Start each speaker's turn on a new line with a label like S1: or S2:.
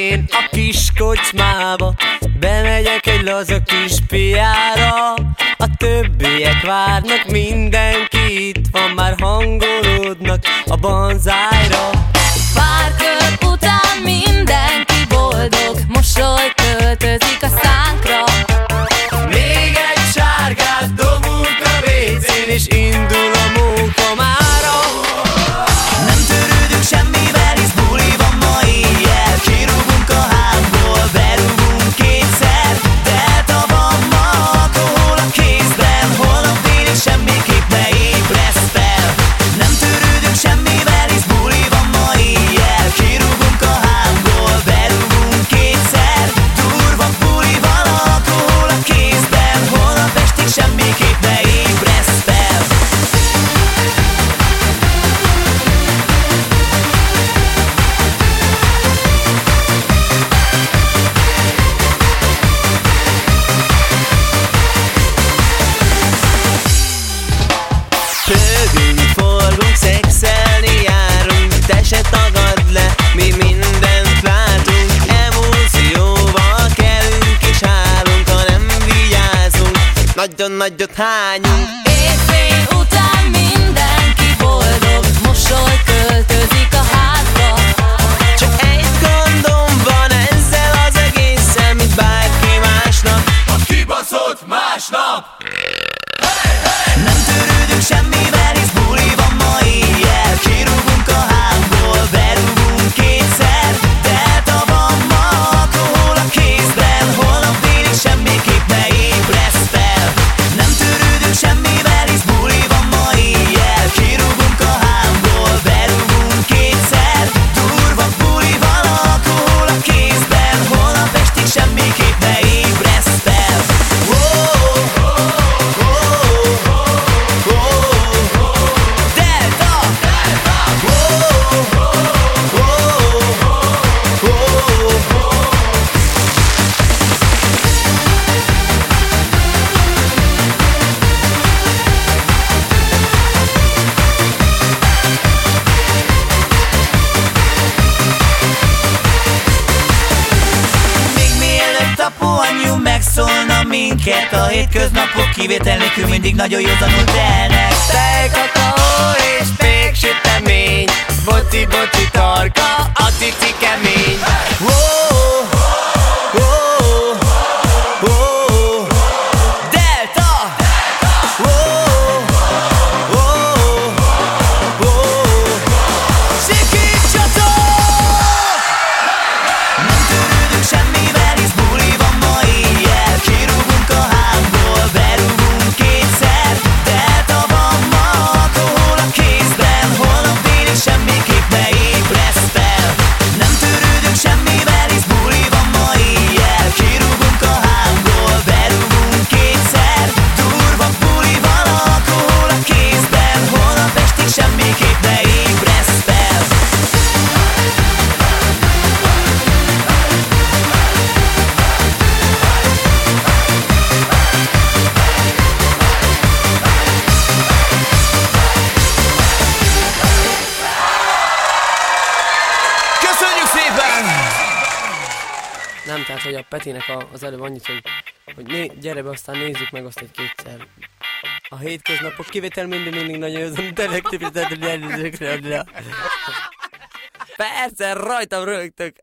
S1: én a kis kocsmába. Bemegyek egy laza kis piára. A többiek várnak, mindenki itt van Már hangolódnak a banzájra.
S2: Pár kör után mindenki boldog Mosoly költözik a szánkra.
S1: Még egy sárgát dobunk a vécén És indul a móka nagyon nagyot hányunk.
S3: minket A hétköznapok kivétel nélkül mindig nagyon józanul telnek.
S1: Tej, kakaó és péksütemény Boci, boci, tarka.
S3: Nem,
S1: tehát hogy a Petinek a, az előbb annyit, hogy, hogy né, gyere be, aztán nézzük meg azt egy kétszer. A hétköznapok kivétel mindig mindig nagyon az intellektivitát, hogy előzőkre Persze, rajtam rögtök.